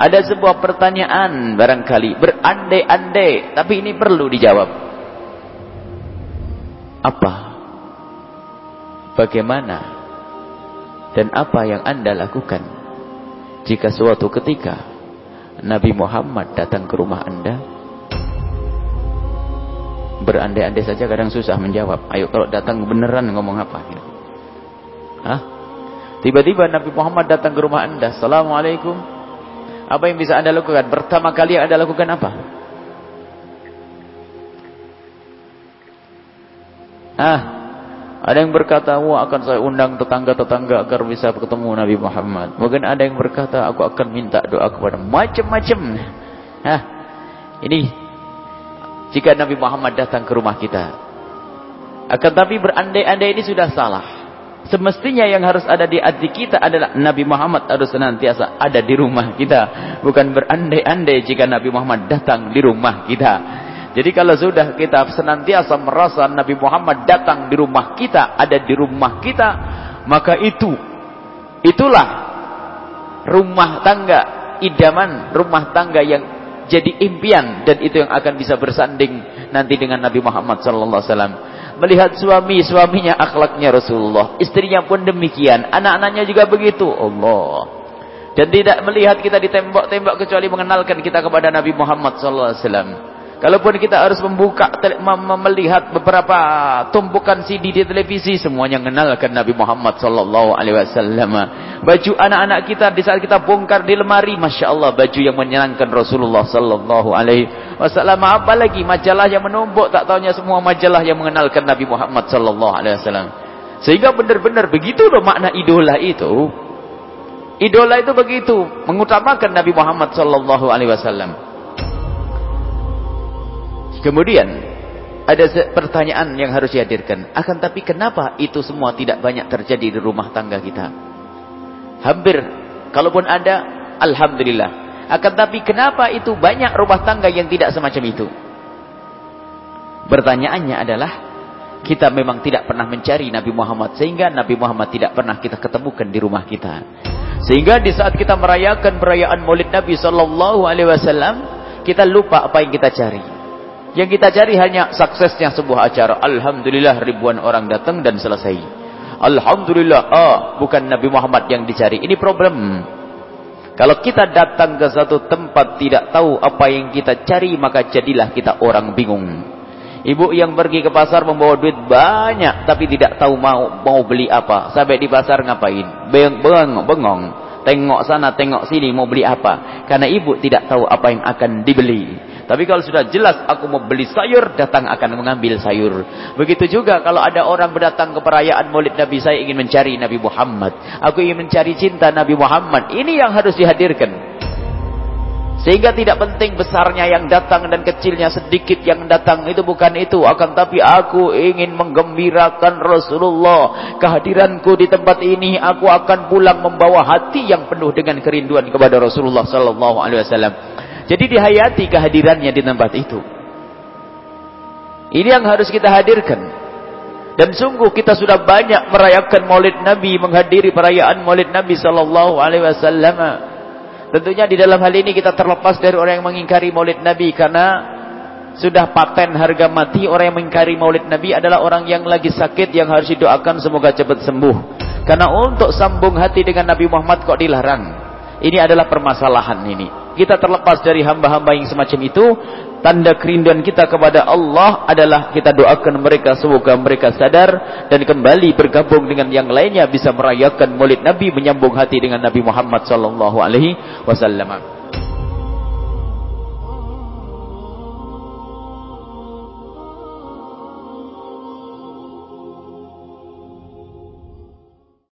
Ada sebuah pertanyaan barangkali berandai-andai, tapi ini perlu dijawab. Apa? Bagaimana? Dan apa yang Anda lakukan jika suatu ketika Nabi Muhammad datang ke rumah Anda? Berandai-andai saja kadang susah menjawab. Ayo kalau datang beneran ngomong apa? Hah? Tiba-tiba Nabi Muhammad datang ke rumah Anda. Assalamualaikum. Apa yang bisa anda lakukan? Pertama kali yang anda lakukan apa? Ah, ada yang berkata, wah akan saya undang tetangga-tetangga agar bisa bertemu Nabi Muhammad. Mungkin ada yang berkata, aku akan minta doa kepada macam-macam. Ah, ini jika Nabi Muhammad datang ke rumah kita. Akan tapi berandai-andai ini sudah salah. Semestinya yang harus ada di hati kita adalah Nabi Muhammad harus senantiasa ada di rumah kita. Bukan berandai-andai jika Nabi Muhammad datang di rumah kita. Jadi kalau sudah kita senantiasa merasa Nabi Muhammad datang di rumah kita, ada di rumah kita, maka itu, itulah rumah tangga, idaman rumah tangga yang jadi impian dan itu yang akan bisa bersanding nanti dengan Nabi Muhammad sallallahu alaihi wasallam melihat suami, suaminya akhlaknya Rasulullah. Istrinya pun demikian. Anak-anaknya juga begitu. Allah. Dan tidak melihat kita ditembak-tembak kecuali mengenalkan kita kepada Nabi Muhammad SAW. Kalaupun kita harus membuka melihat beberapa tumpukan CD di televisi semuanya mengenalkan Nabi Muhammad sallallahu alaihi wasallam. Baju anak-anak kita di saat kita bongkar di lemari, masya-Allah baju yang menyenangkan Rasulullah sallallahu alaihi wasallam. Apalagi majalah yang menumpuk tak taunya semua majalah yang mengenalkan Nabi Muhammad sallallahu alaihi wasallam. Sehingga benar-benar begitu loh makna idola itu. Idola itu begitu, mengutamakan Nabi Muhammad sallallahu alaihi wasallam. Kemudian ada pertanyaan yang harus dihadirkan. Akan tapi kenapa itu semua tidak banyak terjadi di rumah tangga kita? Hampir kalaupun ada alhamdulillah. Akan tapi kenapa itu banyak rumah tangga yang tidak semacam itu? Pertanyaannya adalah kita memang tidak pernah mencari Nabi Muhammad sehingga Nabi Muhammad tidak pernah kita ketemukan di rumah kita. Sehingga di saat kita merayakan perayaan Maulid Nabi sallallahu alaihi wasallam, kita lupa apa yang kita cari. Yang kita cari hanya suksesnya sebuah acara. Alhamdulillah ribuan orang datang dan selesai. Alhamdulillah. Ah, bukan Nabi Muhammad yang dicari. Ini problem. Kalau kita datang ke satu tempat tidak tahu apa yang kita cari, maka jadilah kita orang bingung. Ibu yang pergi ke pasar membawa duit banyak, tapi tidak tahu mau mau beli apa. Sampai di pasar ngapain? Beng, beng, bengong. Tengok sana, tengok sini, mau beli apa. Karena ibu tidak tahu apa yang akan dibeli. Tapi kalau sudah jelas aku mau beli sayur, datang akan mengambil sayur. Begitu juga kalau ada orang berdatang ke perayaan maulid Nabi, saya ingin mencari Nabi Muhammad. Aku ingin mencari cinta Nabi Muhammad. Ini yang harus dihadirkan. Sehingga tidak penting besarnya yang datang dan kecilnya sedikit yang datang. Itu bukan itu. Akan tapi aku ingin menggembirakan Rasulullah. Kehadiranku di tempat ini. Aku akan pulang membawa hati yang penuh dengan kerinduan kepada Rasulullah Sallallahu Alaihi Wasallam. Jadi dihayati kehadirannya di tempat itu. Ini yang harus kita hadirkan. Dan sungguh kita sudah banyak merayakan Maulid Nabi, menghadiri perayaan Maulid Nabi sallallahu alaihi wasallam. Tentunya di dalam hal ini kita terlepas dari orang yang mengingkari Maulid Nabi karena sudah paten harga mati orang yang mengingkari Maulid Nabi adalah orang yang lagi sakit yang harus didoakan semoga cepat sembuh. Karena untuk sambung hati dengan Nabi Muhammad kok dilarang. Ini adalah permasalahan ini. Kita terlepas dari hamba-hamba yang semacam itu tanda kerinduan kita kepada Allah adalah kita doakan mereka semoga mereka sadar dan kembali bergabung dengan yang lainnya bisa merayakan Maulid Nabi menyambung hati dengan Nabi Muhammad sallallahu alaihi wasallam